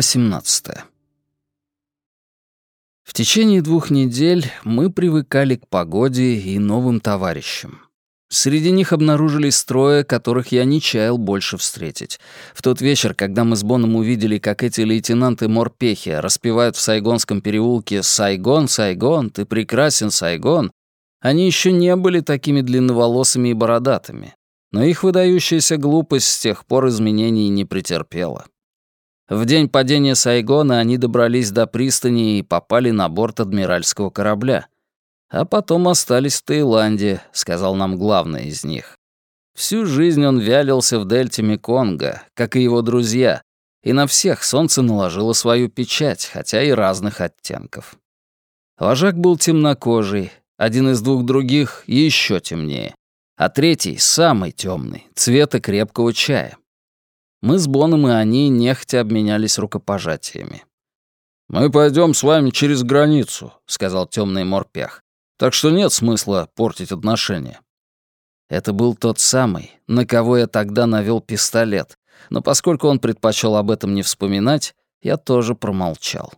Глава 18. В течение двух недель мы привыкали к погоде и новым товарищам. Среди них обнаружились трое, которых я не чаял больше встретить. В тот вечер, когда мы с Боном увидели, как эти лейтенанты-морпехи распевают в Сайгонском переулке «Сайгон, Сайгон, ты прекрасен, Сайгон», они еще не были такими длинноволосыми и бородатыми. Но их выдающаяся глупость с тех пор изменений не претерпела. В день падения Сайгона они добрались до пристани и попали на борт адмиральского корабля. А потом остались в Таиланде, сказал нам главный из них. Всю жизнь он вялился в дельте Меконга, как и его друзья, и на всех солнце наложило свою печать, хотя и разных оттенков. Вожак был темнокожий, один из двух других еще темнее, а третий — самый темный, цвета крепкого чая. Мы с Боном и они нехотя обменялись рукопожатиями. «Мы пойдем с вами через границу», — сказал темный морпех. «Так что нет смысла портить отношения». Это был тот самый, на кого я тогда навел пистолет, но поскольку он предпочел об этом не вспоминать, я тоже промолчал.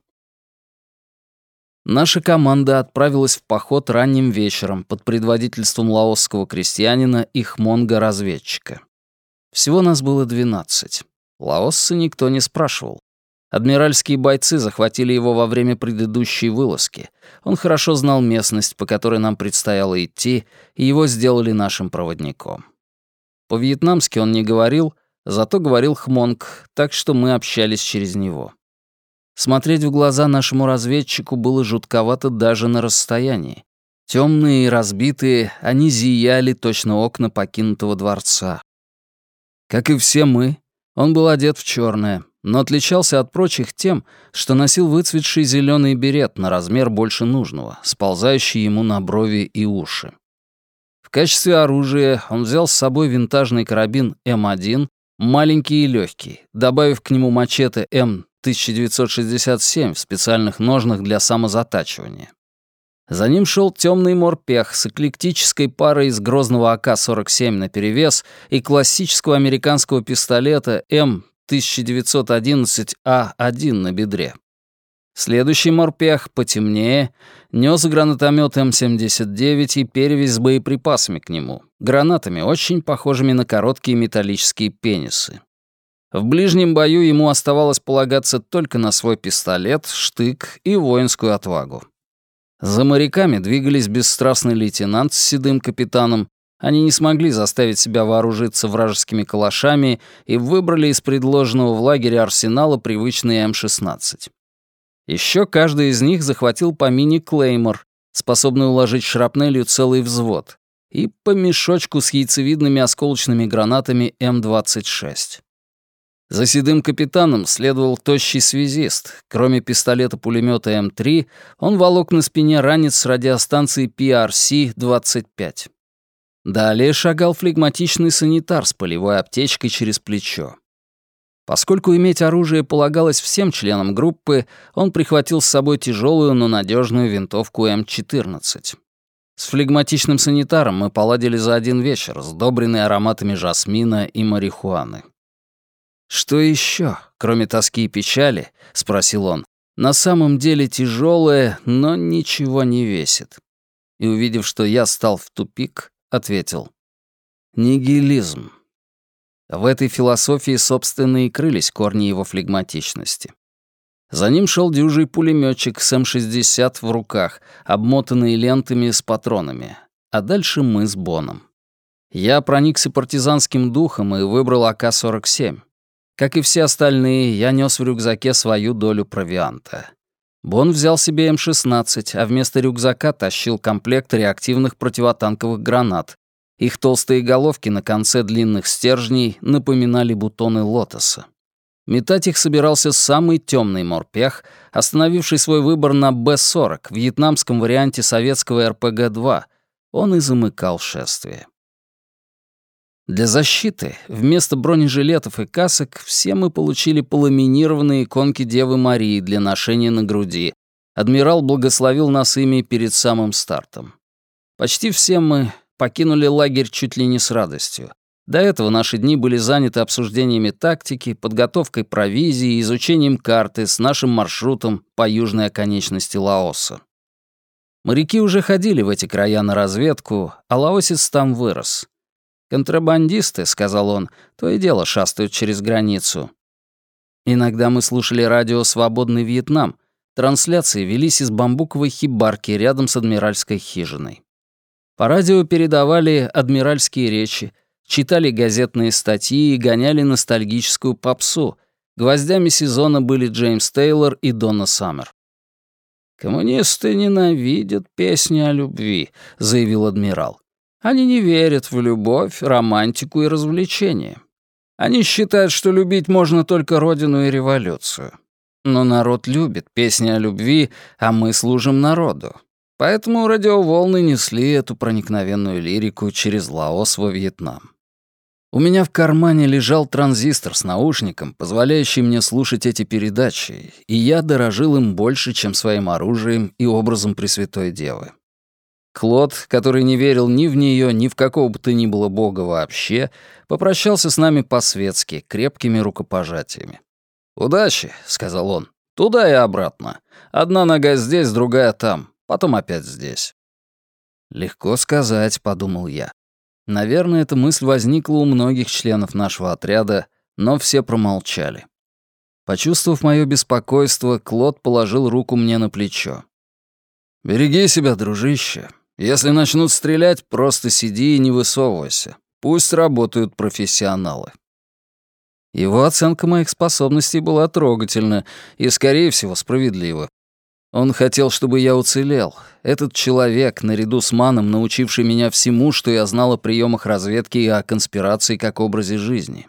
Наша команда отправилась в поход ранним вечером под предводительством лаосского крестьянина и хмонга-разведчика. Всего нас было 12. Лаосса никто не спрашивал. Адмиральские бойцы захватили его во время предыдущей вылазки. Он хорошо знал местность, по которой нам предстояло идти, и его сделали нашим проводником. По-вьетнамски он не говорил, зато говорил хмонг, так что мы общались через него. Смотреть в глаза нашему разведчику было жутковато даже на расстоянии. Темные и разбитые, они зияли точно окна покинутого дворца. Как и все мы, он был одет в черное, но отличался от прочих тем, что носил выцветший зеленый берет на размер больше нужного, сползающий ему на брови и уши. В качестве оружия он взял с собой винтажный карабин М1, маленький и легкий, добавив к нему мачете М1967 в специальных ножнах для самозатачивания. За ним шел темный морпех с эклектической парой из грозного АК-47 наперевес и классического американского пистолета М1911А1 а на бедре. Следующий морпех, потемнее, нес гранатомет М79 и перевязь с боеприпасами к нему, гранатами, очень похожими на короткие металлические пенисы. В ближнем бою ему оставалось полагаться только на свой пистолет, штык и воинскую отвагу. За моряками двигались бесстрастный лейтенант с седым капитаном. Они не смогли заставить себя вооружиться вражескими калашами и выбрали из предложенного в лагере арсенала привычный М-16. Еще каждый из них захватил по мини-клеймор, способный уложить шрапнелью целый взвод, и по мешочку с яйцевидными осколочными гранатами М-26. За седым капитаном следовал тощий связист. Кроме пистолета-пулемета М3, он волок на спине ранец с радиостанции PRC-25. Далее шагал флегматичный санитар с полевой аптечкой через плечо. Поскольку иметь оружие полагалось всем членам группы, он прихватил с собой тяжелую, но надежную винтовку М14. С флегматичным санитаром мы поладили за один вечер, сдобренный ароматами жасмина и марихуаны. «Что еще, кроме тоски и печали?» — спросил он. «На самом деле тяжелое, но ничего не весит». И, увидев, что я стал в тупик, ответил. «Нигилизм». В этой философии, собственно, и крылись корни его флегматичности. За ним шел дюжий пулеметчик с М-60 в руках, обмотанный лентами с патронами. А дальше мы с Боном. Я проникся партизанским духом и выбрал АК-47. Как и все остальные, я нес в рюкзаке свою долю провианта. Бон взял себе М-16, а вместо рюкзака тащил комплект реактивных противотанковых гранат. Их толстые головки на конце длинных стержней напоминали бутоны лотоса. Метать их собирался самый темный морпех, остановивший свой выбор на Б-40, вьетнамском варианте советского РПГ-2. Он и замыкал шествие. Для защиты вместо бронежилетов и касок все мы получили поламинированные иконки Девы Марии для ношения на груди. Адмирал благословил нас ими перед самым стартом. Почти все мы покинули лагерь чуть ли не с радостью. До этого наши дни были заняты обсуждениями тактики, подготовкой провизии и изучением карты с нашим маршрутом по южной оконечности Лаоса. Моряки уже ходили в эти края на разведку, а лаосец там вырос. «Контрабандисты», — сказал он, — «то и дело шастают через границу». Иногда мы слушали радио «Свободный Вьетнам». Трансляции велись из бамбуковой хибарки рядом с адмиральской хижиной. По радио передавали адмиральские речи, читали газетные статьи и гоняли ностальгическую попсу. Гвоздями сезона были Джеймс Тейлор и Донна Саммер. «Коммунисты ненавидят песни о любви», — заявил адмирал. «Они не верят в любовь, романтику и развлечения. Они считают, что любить можно только родину и революцию. Но народ любит песни о любви, а мы служим народу. Поэтому радиоволны несли эту проникновенную лирику через Лаос во Вьетнам. У меня в кармане лежал транзистор с наушником, позволяющий мне слушать эти передачи, и я дорожил им больше, чем своим оружием и образом Пресвятой Девы. Клод, который не верил ни в нее, ни в какого бы то ни было бога вообще, попрощался с нами по-светски, крепкими рукопожатиями. «Удачи», — сказал он, — «туда и обратно. Одна нога здесь, другая там потом опять здесь. «Легко сказать», — подумал я. Наверное, эта мысль возникла у многих членов нашего отряда, но все промолчали. Почувствовав мое беспокойство, Клод положил руку мне на плечо. «Береги себя, дружище. Если начнут стрелять, просто сиди и не высовывайся. Пусть работают профессионалы». Его оценка моих способностей была трогательна и, скорее всего, справедлива. Он хотел, чтобы я уцелел. Этот человек, наряду с Маном, научивший меня всему, что я знал о приемах разведки и о конспирации как образе жизни.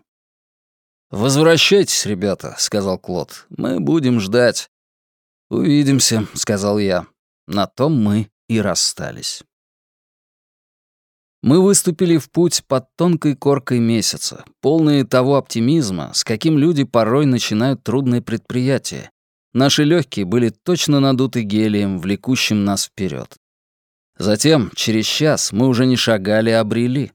«Возвращайтесь, ребята», — сказал Клод. «Мы будем ждать». «Увидимся», — сказал я. На том мы и расстались. Мы выступили в путь под тонкой коркой месяца, полные того оптимизма, с каким люди порой начинают трудные предприятия, Наши легкие были точно надуты гелием, влекущим нас вперед. Затем, через час, мы уже не шагали, а брели.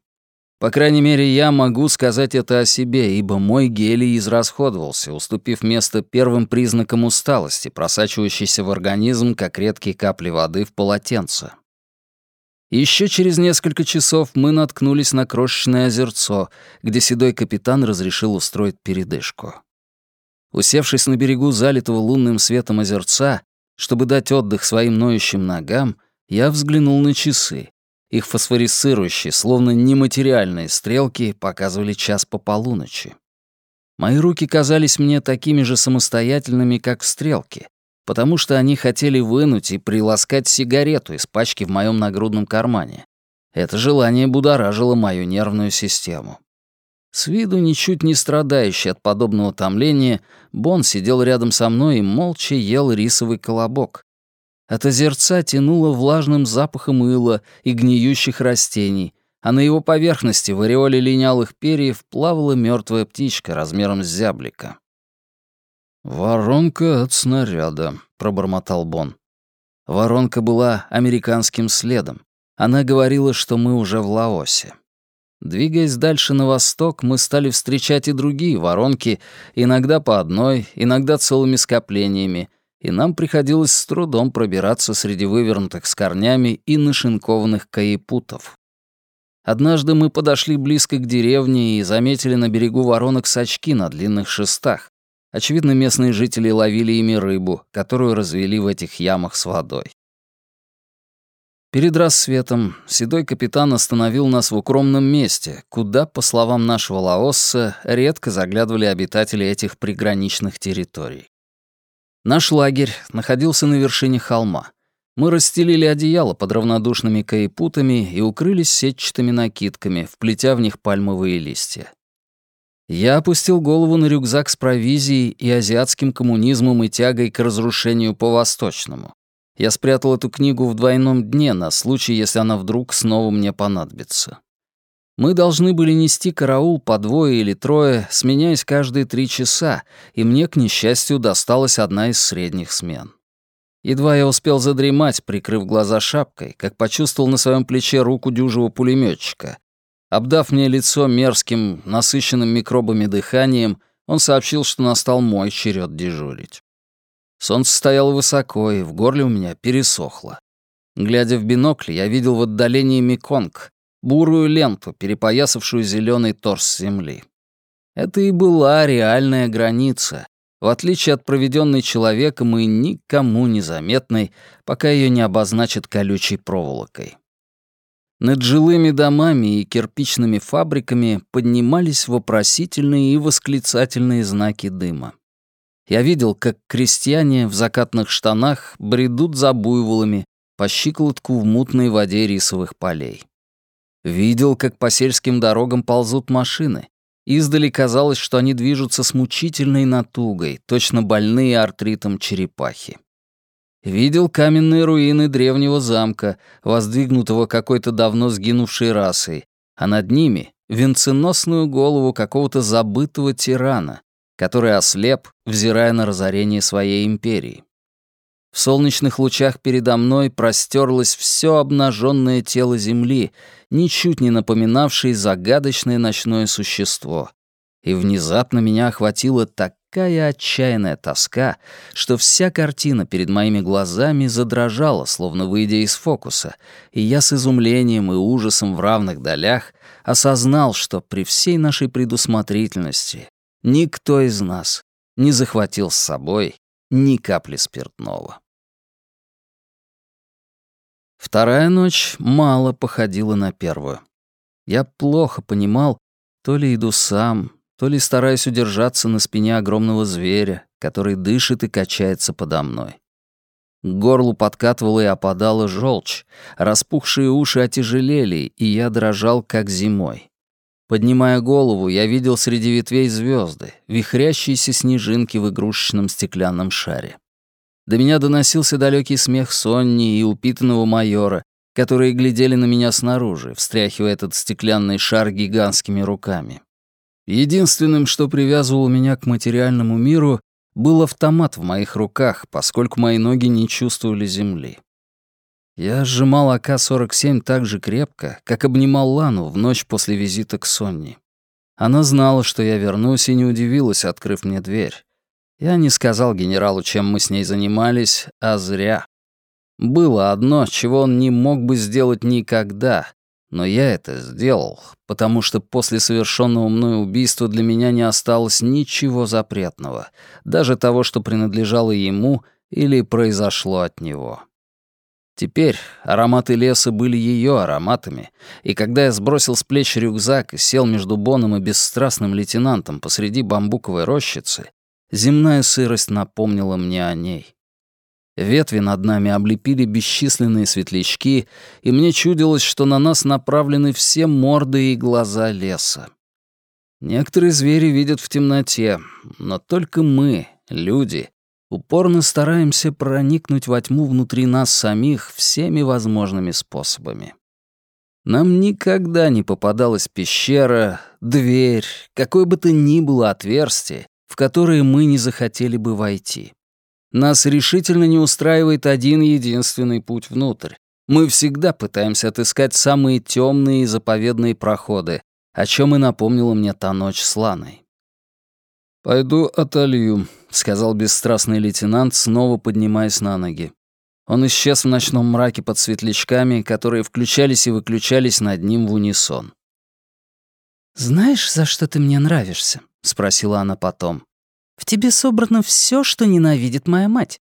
По крайней мере, я могу сказать это о себе, ибо мой гелий израсходовался, уступив место первым признакам усталости, просачивающейся в организм, как редкие капли воды в полотенце. Еще через несколько часов мы наткнулись на крошечное озерцо, где седой капитан разрешил устроить передышку. Усевшись на берегу залитого лунным светом озерца, чтобы дать отдых своим ноющим ногам, я взглянул на часы. Их фосфорисцирующие, словно нематериальные стрелки, показывали час по полуночи. Мои руки казались мне такими же самостоятельными, как стрелки, потому что они хотели вынуть и приласкать сигарету из пачки в моем нагрудном кармане. Это желание будоражило мою нервную систему. С виду ничуть не страдающий от подобного томления, Бон сидел рядом со мной и молча ел рисовый колобок. От озерца тянуло влажным запахом ила и гниющих растений, а на его поверхности в ореоле линялых перьев плавала мертвая птичка размером с зяблика. «Воронка от снаряда», — пробормотал Бон. Воронка была американским следом. Она говорила, что мы уже в Лаосе. Двигаясь дальше на восток, мы стали встречать и другие воронки, иногда по одной, иногда целыми скоплениями, и нам приходилось с трудом пробираться среди вывернутых с корнями и нашинкованных каепутов. Однажды мы подошли близко к деревне и заметили на берегу воронок сачки на длинных шестах. Очевидно, местные жители ловили ими рыбу, которую развели в этих ямах с водой. Перед рассветом седой капитан остановил нас в укромном месте, куда, по словам нашего Лаосса, редко заглядывали обитатели этих приграничных территорий. Наш лагерь находился на вершине холма. Мы расстелили одеяло под равнодушными каипутами и укрылись сетчатыми накидками, вплетя в них пальмовые листья. Я опустил голову на рюкзак с провизией и азиатским коммунизмом и тягой к разрушению по-восточному. Я спрятал эту книгу в двойном дне на случай, если она вдруг снова мне понадобится. Мы должны были нести караул по двое или трое, сменяясь каждые три часа, и мне, к несчастью, досталась одна из средних смен. Едва я успел задремать, прикрыв глаза шапкой, как почувствовал на своем плече руку дюжего пулеметчика. Обдав мне лицо мерзким, насыщенным микробами дыханием, он сообщил, что настал мой черед дежурить. Солнце стояло высоко, и в горле у меня пересохло. Глядя в бинокль, я видел в отдалении Меконг, бурую ленту, перепоясавшую зеленый торс земли. Это и была реальная граница, в отличие от проведенной человеком и никому незаметной, пока ее не обозначат колючей проволокой. Над жилыми домами и кирпичными фабриками поднимались вопросительные и восклицательные знаки дыма. Я видел, как крестьяне в закатных штанах бредут за буйволами по щиколотку в мутной воде рисовых полей. Видел, как по сельским дорогам ползут машины. Издали казалось, что они движутся с мучительной натугой, точно больные артритом черепахи. Видел каменные руины древнего замка, воздвигнутого какой-то давно сгинувшей расой, а над ними — венценосную голову какого-то забытого тирана, который ослеп, взирая на разорение своей империи. В солнечных лучах передо мной простерлось все обнаженное тело Земли, ничуть не напоминавшее загадочное ночное существо. И внезапно меня охватила такая отчаянная тоска, что вся картина перед моими глазами задрожала, словно выйдя из фокуса, и я с изумлением и ужасом в равных долях осознал, что при всей нашей предусмотрительности никто из нас не захватил с собой ни капли спиртного. Вторая ночь мало походила на первую. Я плохо понимал, то ли иду сам, то ли стараюсь удержаться на спине огромного зверя, который дышит и качается подо мной. К горлу подкатывала и опадала желчь, распухшие уши отяжелели, и я дрожал, как зимой. Поднимая голову, я видел среди ветвей звезды, вихрящиеся снежинки в игрушечном стеклянном шаре. До меня доносился далекий смех Сонни и упитанного майора, которые глядели на меня снаружи, встряхивая этот стеклянный шар гигантскими руками. Единственным, что привязывало меня к материальному миру, был автомат в моих руках, поскольку мои ноги не чувствовали земли. Я сжимал АК-47 так же крепко, как обнимал Лану в ночь после визита к Сонни. Она знала, что я вернусь, и не удивилась, открыв мне дверь. Я не сказал генералу, чем мы с ней занимались, а зря. Было одно, чего он не мог бы сделать никогда, но я это сделал, потому что после совершенного мной убийства для меня не осталось ничего запретного, даже того, что принадлежало ему или произошло от него. Теперь ароматы леса были ее ароматами, и когда я сбросил с плеч рюкзак и сел между Боном и бесстрастным лейтенантом посреди бамбуковой рощицы, земная сырость напомнила мне о ней. Ветви над нами облепили бесчисленные светлячки, и мне чудилось, что на нас направлены все морды и глаза леса. Некоторые звери видят в темноте, но только мы, люди, упорно стараемся проникнуть во тьму внутри нас самих всеми возможными способами. Нам никогда не попадалась пещера, дверь, какое бы то ни было отверстие, в которое мы не захотели бы войти. Нас решительно не устраивает один единственный путь внутрь. Мы всегда пытаемся отыскать самые темные и заповедные проходы, о чем и напомнила мне та ночь с Ланой. «Пойду отолью», — сказал бесстрастный лейтенант, снова поднимаясь на ноги. Он исчез в ночном мраке под светлячками, которые включались и выключались над ним в унисон. «Знаешь, за что ты мне нравишься?» — спросила она потом. «В тебе собрано все, что ненавидит моя мать».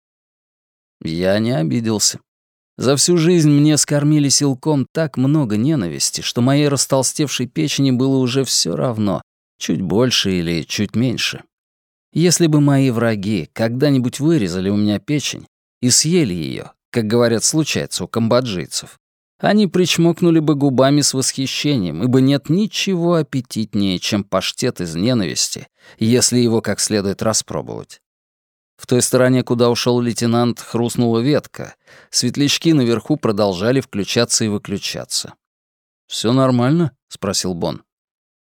Я не обиделся. За всю жизнь мне скормили силком так много ненависти, что моей растолстевшей печени было уже все равно, чуть больше или чуть меньше. Если бы мои враги когда-нибудь вырезали у меня печень и съели ее, как говорят, случается у камбоджийцев, они причмокнули бы губами с восхищением, ибо нет ничего аппетитнее, чем паштет из ненависти, если его как следует распробовать. В той стороне, куда ушел лейтенант, хрустнула ветка. Светлячки наверху продолжали включаться и выключаться. Все нормально?» — спросил Бон.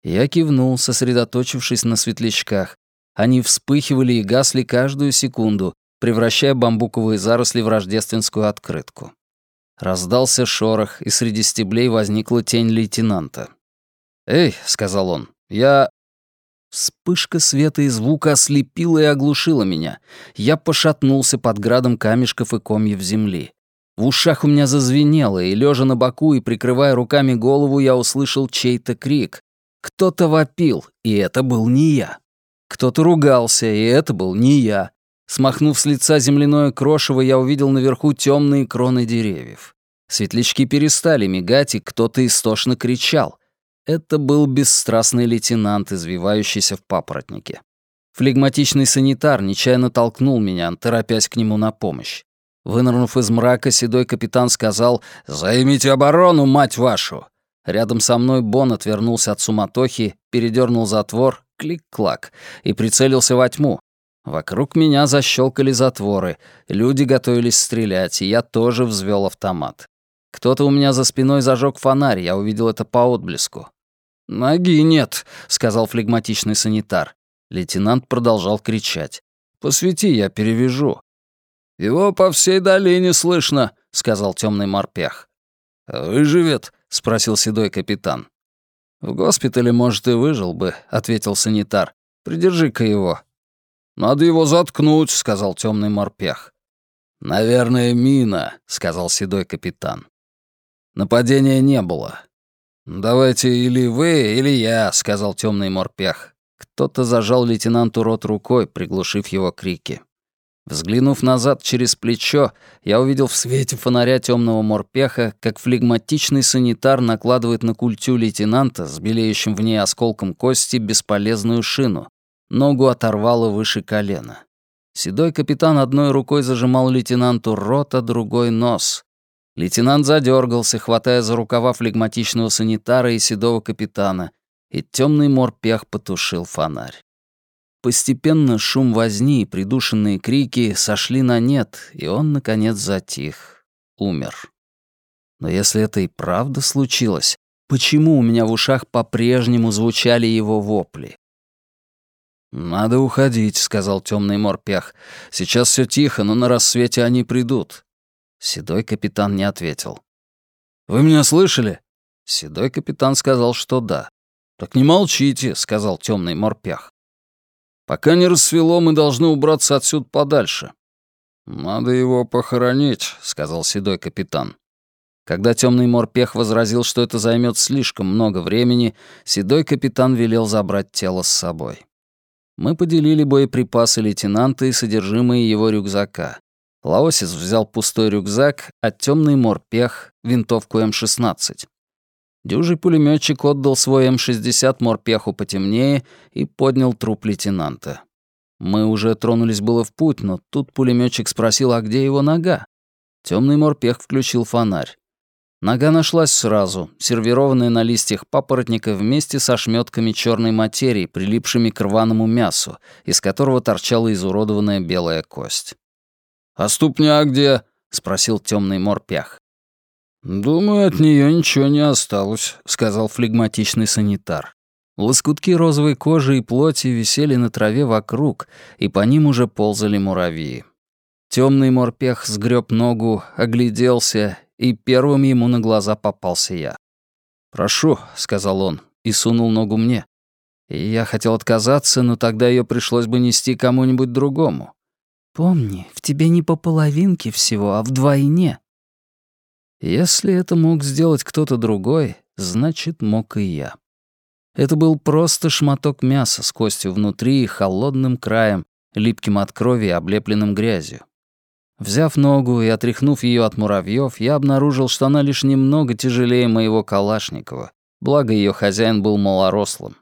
Я кивнул, сосредоточившись на светлячках. Они вспыхивали и гасли каждую секунду, превращая бамбуковые заросли в рождественскую открытку. Раздался шорох, и среди стеблей возникла тень лейтенанта. «Эй», — сказал он, — «я...» Вспышка света и звука ослепила и оглушила меня. Я пошатнулся под градом камешков и комьев земли. В ушах у меня зазвенело, и, лежа на боку и прикрывая руками голову, я услышал чей-то крик. Кто-то вопил, и это был не я. Кто-то ругался, и это был не я. Смахнув с лица земляное крошево, я увидел наверху темные кроны деревьев. Светлячки перестали мигать, и кто-то истошно кричал. Это был бесстрастный лейтенант, извивающийся в папоротнике. Флегматичный санитар нечаянно толкнул меня, торопясь к нему на помощь. Вынырнув из мрака, седой капитан сказал «Займите оборону, мать вашу!» Рядом со мной Бон отвернулся от суматохи, передернул затвор, клик-клак, и прицелился во тьму. Вокруг меня защелкали затворы, люди готовились стрелять, и я тоже взвел автомат. Кто-то у меня за спиной зажег фонарь, я увидел это по отблеску. «Ноги нет», — сказал флегматичный санитар. Лейтенант продолжал кричать. «Посвети, я перевяжу». «Его по всей долине слышно», — сказал темный морпех. «Выживет?» — спросил седой капитан. «В госпитале, может, и выжил бы», — ответил санитар. «Придержи-ка его». «Надо его заткнуть», — сказал темный морпех. «Наверное, мина», — сказал седой капитан. Нападения не было. «Давайте или вы, или я», — сказал темный морпех. Кто-то зажал лейтенанту рот рукой, приглушив его крики. Взглянув назад через плечо, я увидел в свете фонаря темного морпеха, как флегматичный санитар накладывает на культю лейтенанта с белеющим в ней осколком кости бесполезную шину. Ногу оторвало выше колена. Седой капитан одной рукой зажимал лейтенанту рот, а другой — нос. Лейтенант задергался, хватая за рукава флегматичного санитара и седого капитана, и темный морпех потушил фонарь. Постепенно шум возни и придушенные крики сошли на нет, и он, наконец, затих, умер. Но если это и правда случилось, почему у меня в ушах по-прежнему звучали его вопли? «Надо уходить», — сказал темный морпех. «Сейчас все тихо, но на рассвете они придут. Седой капитан не ответил. «Вы меня слышали?» Седой капитан сказал, что да. «Так не молчите», — сказал темный морпях. «Пока не рассвело, мы должны убраться отсюда подальше». «Надо его похоронить», — сказал седой капитан. Когда темный морпех возразил, что это займет слишком много времени, седой капитан велел забрать тело с собой. Мы поделили боеприпасы лейтенанта и содержимое его рюкзака. Лаосис взял пустой рюкзак, а темный морпех — винтовку М-16. Дюжий пулеметчик отдал свой М-60 морпеху потемнее и поднял труп лейтенанта. Мы уже тронулись было в путь, но тут пулеметчик спросил, а где его нога? Темный морпех включил фонарь. Нога нашлась сразу, сервированная на листьях папоротника вместе со шмётками черной материи, прилипшими к рваному мясу, из которого торчала изуродованная белая кость. «А ступня где?» — спросил темный морпях. «Думаю, от нее ничего не осталось», — сказал флегматичный санитар. Лоскутки розовой кожи и плоти висели на траве вокруг, и по ним уже ползали муравьи. Темный морпех сгреб ногу, огляделся, и первым ему на глаза попался я. «Прошу», — сказал он, и сунул ногу мне. И я хотел отказаться, но тогда ее пришлось бы нести кому-нибудь другому. Помни, в тебе не по половинке всего, а вдвойне. Если это мог сделать кто-то другой, значит, мог и я. Это был просто шматок мяса с костью внутри и холодным краем, липким от крови и облепленным грязью. Взяв ногу и отряхнув ее от муравьев, я обнаружил, что она лишь немного тяжелее моего Калашникова, благо ее хозяин был малорослым.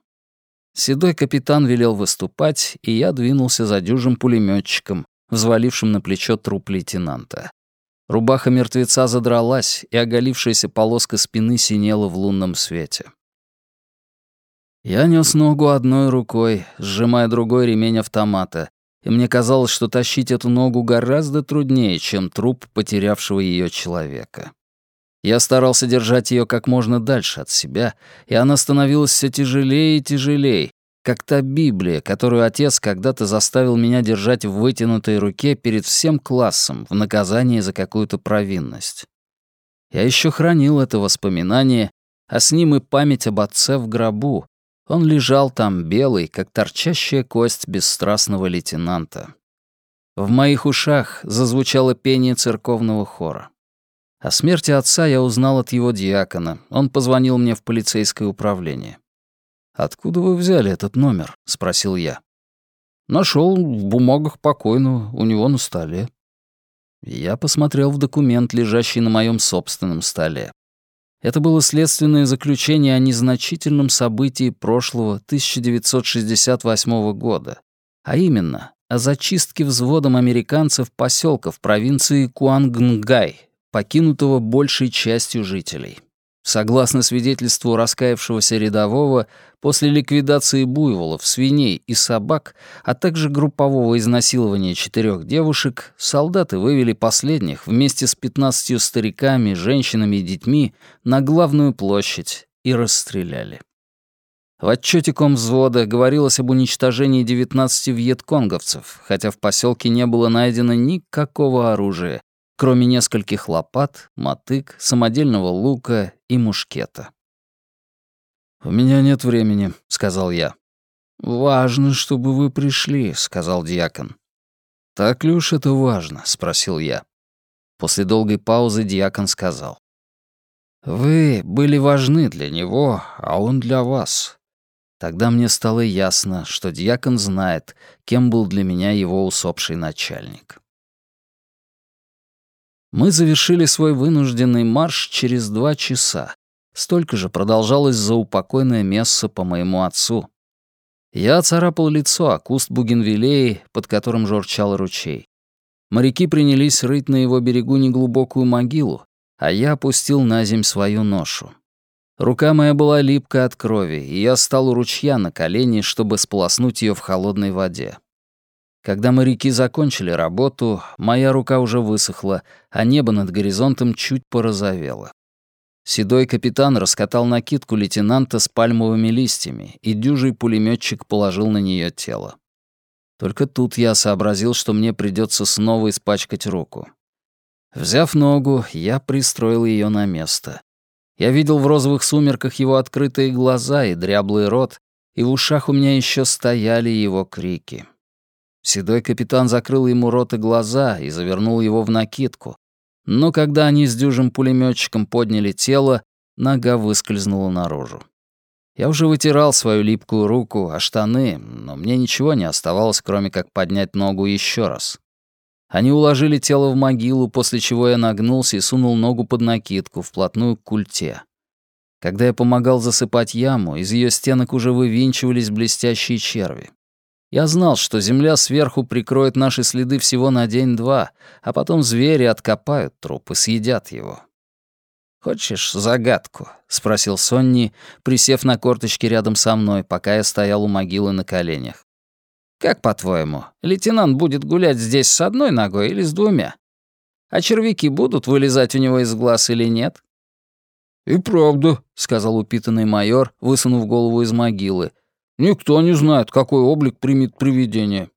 Седой капитан велел выступать, и я двинулся за дюжим пулеметчиком, взвалившим на плечо труп лейтенанта. Рубаха мертвеца задралась, и оголившаяся полоска спины синела в лунном свете. Я нес ногу одной рукой, сжимая другой ремень автомата, и мне казалось, что тащить эту ногу гораздо труднее, чем труп потерявшего ее человека. Я старался держать ее как можно дальше от себя, и она становилась все тяжелее и тяжелее, как та Библия, которую отец когда-то заставил меня держать в вытянутой руке перед всем классом в наказание за какую-то провинность. Я еще хранил это воспоминание а с ним и память об отце в гробу. Он лежал там белый, как торчащая кость бесстрастного лейтенанта. В моих ушах зазвучало пение церковного хора. О смерти отца я узнал от его диакона. Он позвонил мне в полицейское управление. «Откуда вы взяли этот номер?» — спросил я. Нашел в бумагах покойного, у него на столе. Я посмотрел в документ, лежащий на моем собственном столе. Это было следственное заключение о незначительном событии прошлого 1968 года, а именно о зачистке взводом американцев поселка в провинции Куангнгай, покинутого большей частью жителей. Согласно свидетельству раскаявшегося рядового, после ликвидации буйволов, свиней и собак, а также группового изнасилования четырех девушек, солдаты вывели последних вместе с 15 стариками, женщинами и детьми на главную площадь и расстреляли. В отчете комвзвода говорилось об уничтожении 19 вьетконговцев, хотя в поселке не было найдено никакого оружия, кроме нескольких лопат, мотык, самодельного лука и мушкета. «У меня нет времени», — сказал я. «Важно, чтобы вы пришли», — сказал диакон. «Так ли уж это важно?» — спросил я. После долгой паузы диакон сказал. «Вы были важны для него, а он для вас. Тогда мне стало ясно, что диакон знает, кем был для меня его усопший начальник. Мы завершили свой вынужденный марш через два часа. Столько же продолжалось заупокойное место по моему отцу. Я царапал лицо о куст бугенвилей, под которым журчал ручей. Моряки принялись рыть на его берегу неглубокую могилу, а я опустил на земь свою ношу. Рука моя была липкая от крови, и я стал у ручья на колени, чтобы сполоснуть ее в холодной воде. Когда моряки закончили работу, моя рука уже высохла, а небо над горизонтом чуть порозовело. Седой капитан раскатал накидку лейтенанта с пальмовыми листьями, и дюжий пулеметчик положил на нее тело. Только тут я сообразил, что мне придется снова испачкать руку. Взяв ногу, я пристроил ее на место. Я видел в розовых сумерках его открытые глаза и дряблый рот, и в ушах у меня еще стояли его крики. Седой капитан закрыл ему рот и глаза и завернул его в накидку. Но когда они с дюжим пулеметчиком подняли тело, нога выскользнула наружу. Я уже вытирал свою липкую руку, а штаны, но мне ничего не оставалось, кроме как поднять ногу еще раз. Они уложили тело в могилу, после чего я нагнулся и сунул ногу под накидку, вплотную к культе. Когда я помогал засыпать яму, из ее стенок уже вывинчивались блестящие черви. Я знал, что земля сверху прикроет наши следы всего на день-два, а потом звери откопают труп и съедят его. «Хочешь загадку?» — спросил Сонни, присев на корточки рядом со мной, пока я стоял у могилы на коленях. «Как по-твоему, лейтенант будет гулять здесь с одной ногой или с двумя? А червяки будут вылезать у него из глаз или нет?» «И правда», — сказал упитанный майор, высунув голову из могилы, Никто не знает, какой облик примет привидение.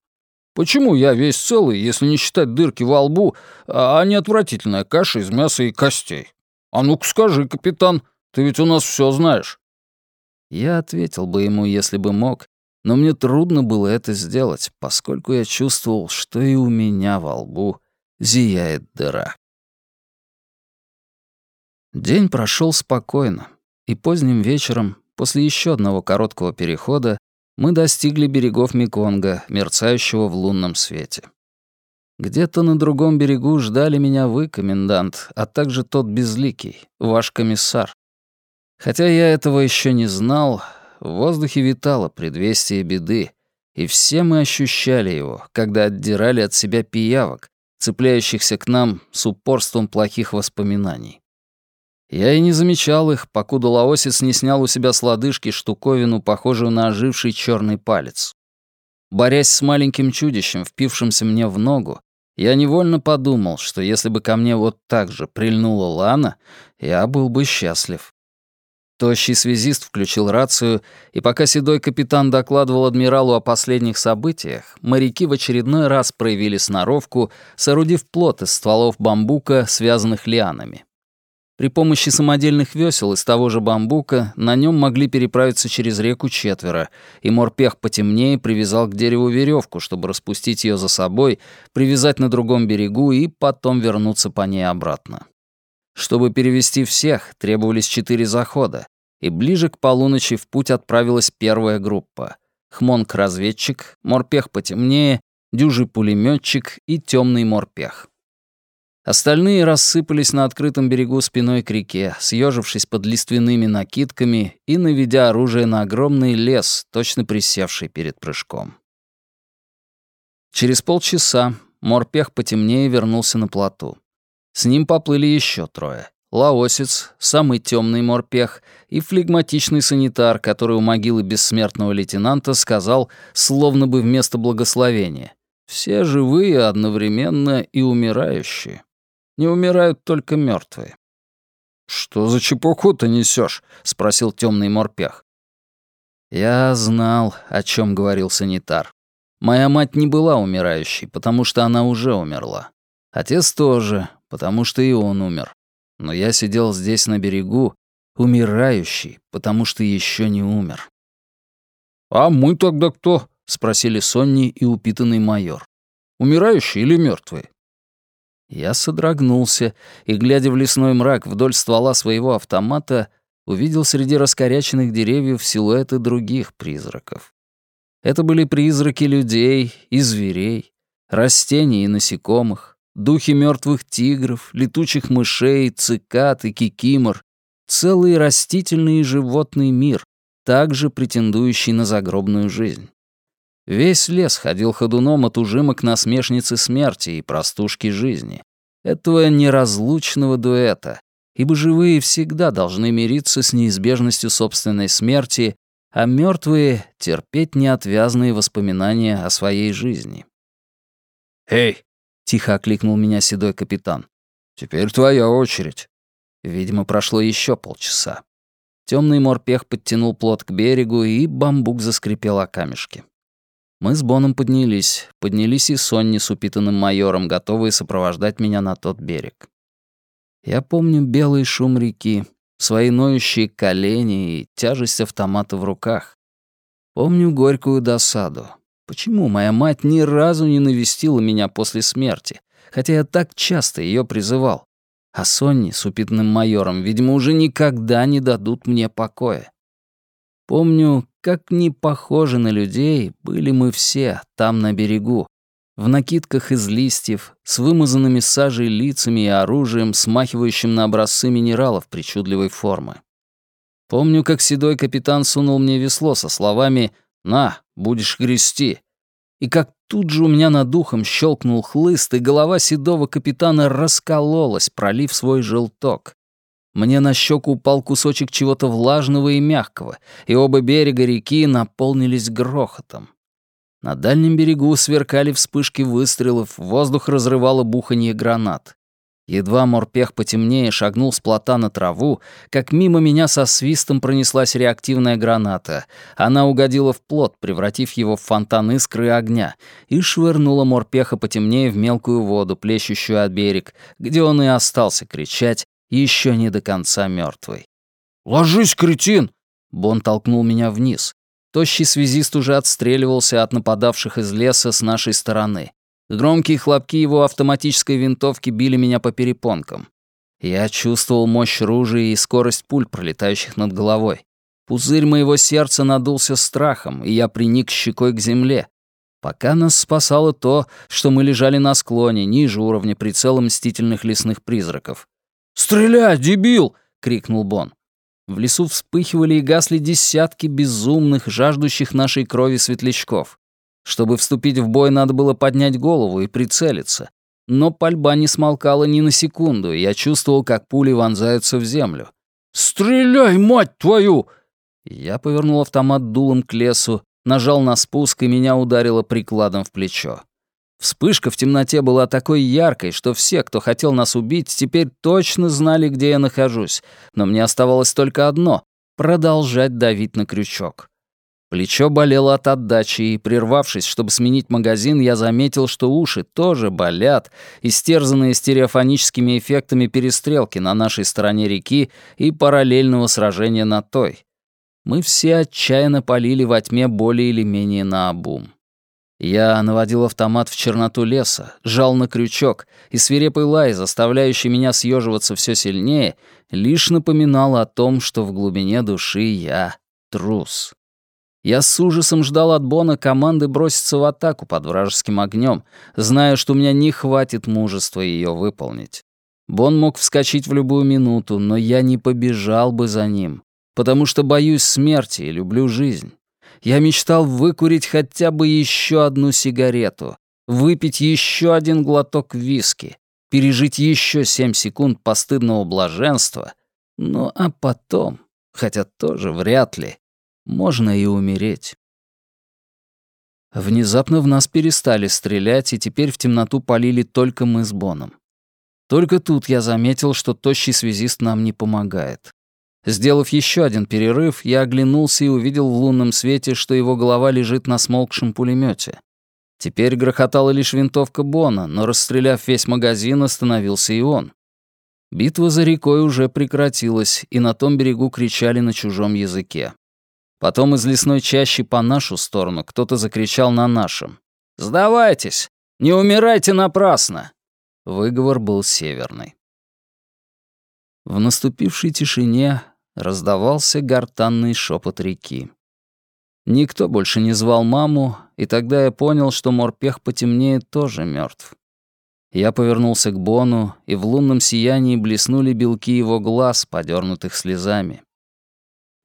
Почему я весь целый, если не считать дырки во лбу, а не отвратительная каша из мяса и костей? А ну-ка скажи, капитан, ты ведь у нас все знаешь». Я ответил бы ему, если бы мог, но мне трудно было это сделать, поскольку я чувствовал, что и у меня во лбу зияет дыра. День прошел спокойно, и поздним вечером, После еще одного короткого перехода мы достигли берегов Меконга, мерцающего в лунном свете. Где-то на другом берегу ждали меня вы, комендант, а также тот безликий, ваш комиссар. Хотя я этого еще не знал, в воздухе витало предвестие беды, и все мы ощущали его, когда отдирали от себя пиявок, цепляющихся к нам с упорством плохих воспоминаний. Я и не замечал их, покуда Лаосис не снял у себя с лодыжки штуковину, похожую на оживший черный палец. Борясь с маленьким чудищем, впившимся мне в ногу, я невольно подумал, что если бы ко мне вот так же прильнула Лана, я был бы счастлив. Тощий связист включил рацию, и пока седой капитан докладывал адмиралу о последних событиях, моряки в очередной раз проявили сноровку, соорудив плот из стволов бамбука, связанных лианами. При помощи самодельных весел из того же бамбука на нем могли переправиться через реку четверо, и морпех потемнее привязал к дереву веревку, чтобы распустить ее за собой, привязать на другом берегу и потом вернуться по ней обратно. Чтобы перевести всех, требовались четыре захода, и ближе к полуночи в путь отправилась первая группа. Хмонг-разведчик, морпех потемнее, дюжий пулеметчик и темный морпех. Остальные рассыпались на открытом берегу спиной к реке, съежившись под лиственными накидками и наведя оружие на огромный лес, точно присевший перед прыжком. Через полчаса морпех потемнее вернулся на плоту. С ним поплыли еще трое. Лаосец, самый темный морпех и флегматичный санитар, который у могилы бессмертного лейтенанта сказал, словно бы вместо благословения, «Все живые одновременно и умирающие». Не умирают только мертвые. «Что за чепуху ты несешь? спросил темный морпех. Я знал, о чем говорил санитар. Моя мать не была умирающей, потому что она уже умерла. Отец тоже, потому что и он умер. Но я сидел здесь на берегу, умирающий, потому что еще не умер. «А мы тогда кто?» — спросили Сонни и упитанный майор. «Умирающие или мертвые? Я содрогнулся и, глядя в лесной мрак вдоль ствола своего автомата, увидел среди раскоряченных деревьев силуэты других призраков. Это были призраки людей и зверей, растений и насекомых, духи мертвых тигров, летучих мышей, цикад и кикимор, целый растительный и животный мир, также претендующий на загробную жизнь. Весь лес ходил ходуном от ужимок насмешницы смерти и простушки жизни. Этого неразлучного дуэта, ибо живые всегда должны мириться с неизбежностью собственной смерти, а мертвые — терпеть неотвязные воспоминания о своей жизни. «Эй!» — тихо окликнул меня седой капитан. «Теперь твоя очередь». Видимо, прошло еще полчаса. Темный морпех подтянул плот к берегу, и бамбук заскрипел о камешки. Мы с Боном поднялись. Поднялись и Сонни с упитанным майором, готовые сопровождать меня на тот берег. Я помню белый шум реки, свои ноющие колени и тяжесть автомата в руках. Помню горькую досаду. Почему моя мать ни разу не навестила меня после смерти, хотя я так часто ее призывал? А Сонни с упитанным майором, видимо, уже никогда не дадут мне покоя. Помню, как не похожи на людей были мы все там на берегу, в накидках из листьев, с вымазанными сажей лицами и оружием, смахивающим на образцы минералов причудливой формы. Помню, как седой капитан сунул мне весло со словами «На, будешь грести», и как тут же у меня над духом щелкнул хлыст, и голова седого капитана раскололась, пролив свой желток. Мне на щеку упал кусочек чего-то влажного и мягкого, и оба берега реки наполнились грохотом. На дальнем берегу сверкали вспышки выстрелов, воздух разрывало буханье гранат. Едва морпех потемнее шагнул с плота на траву, как мимо меня со свистом пронеслась реактивная граната. Она угодила в плот, превратив его в фонтан искры и огня, и швырнула морпеха потемнее в мелкую воду, плещущую от берег, где он и остался кричать, еще не до конца мертвый. «Ложись, кретин!» Бон толкнул меня вниз. Тощий связист уже отстреливался от нападавших из леса с нашей стороны. Громкие хлопки его автоматической винтовки били меня по перепонкам. Я чувствовал мощь ружей и скорость пуль, пролетающих над головой. Пузырь моего сердца надулся страхом, и я приник щекой к земле. Пока нас спасало то, что мы лежали на склоне, ниже уровня прицела мстительных лесных призраков. «Стреляй, дебил!» — крикнул Бон. В лесу вспыхивали и гасли десятки безумных, жаждущих нашей крови светлячков. Чтобы вступить в бой, надо было поднять голову и прицелиться. Но пальба не смолкала ни на секунду, и я чувствовал, как пули вонзаются в землю. «Стреляй, мать твою!» Я повернул автомат дулом к лесу, нажал на спуск, и меня ударило прикладом в плечо. Вспышка в темноте была такой яркой, что все, кто хотел нас убить, теперь точно знали, где я нахожусь. Но мне оставалось только одно — продолжать давить на крючок. Плечо болело от отдачи, и, прервавшись, чтобы сменить магазин, я заметил, что уши тоже болят, истерзанные стереофоническими эффектами перестрелки на нашей стороне реки и параллельного сражения на той. Мы все отчаянно полили во тьме более или менее наобум. Я наводил автомат в черноту леса, жал на крючок, и свирепый лай, заставляющий меня съеживаться все сильнее, лишь напоминал о том, что в глубине души я трус. Я с ужасом ждал от Бона команды броситься в атаку под вражеским огнем, зная, что у меня не хватит мужества ее выполнить. Бон мог вскочить в любую минуту, но я не побежал бы за ним, потому что боюсь смерти и люблю жизнь. Я мечтал выкурить хотя бы еще одну сигарету, выпить еще один глоток виски, пережить еще семь секунд постыдного блаженства, ну а потом, хотя тоже вряд ли, можно и умереть. Внезапно в нас перестали стрелять, и теперь в темноту полили только мы с Боном. Только тут я заметил, что тощий связист нам не помогает. Сделав еще один перерыв, я оглянулся и увидел в лунном свете, что его голова лежит на смолкшем пулемете. Теперь грохотала лишь винтовка Бона, но, расстреляв весь магазин, остановился и он. Битва за рекой уже прекратилась, и на том берегу кричали на чужом языке. Потом из лесной чащи по нашу сторону кто-то закричал на нашем. «Сдавайтесь! Не умирайте напрасно!» Выговор был северный. В наступившей тишине раздавался гортанный шепот реки. Никто больше не звал маму, и тогда я понял, что морпех потемнее тоже мертв. Я повернулся к Бону, и в лунном сиянии блеснули белки его глаз, подернутых слезами.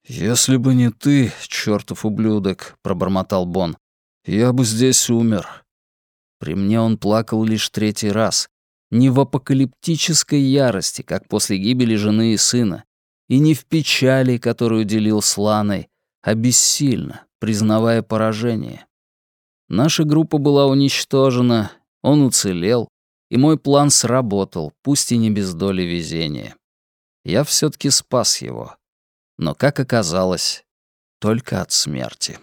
«Если бы не ты, чертов ублюдок», — пробормотал Бон, — «я бы здесь умер». При мне он плакал лишь третий раз. Не в апокалиптической ярости, как после гибели жены и сына, и не в печали, которую делил с Ланой, а бессильно, признавая поражение. Наша группа была уничтожена, он уцелел, и мой план сработал, пусть и не без доли везения. Я все таки спас его но, как оказалось, только от смерти.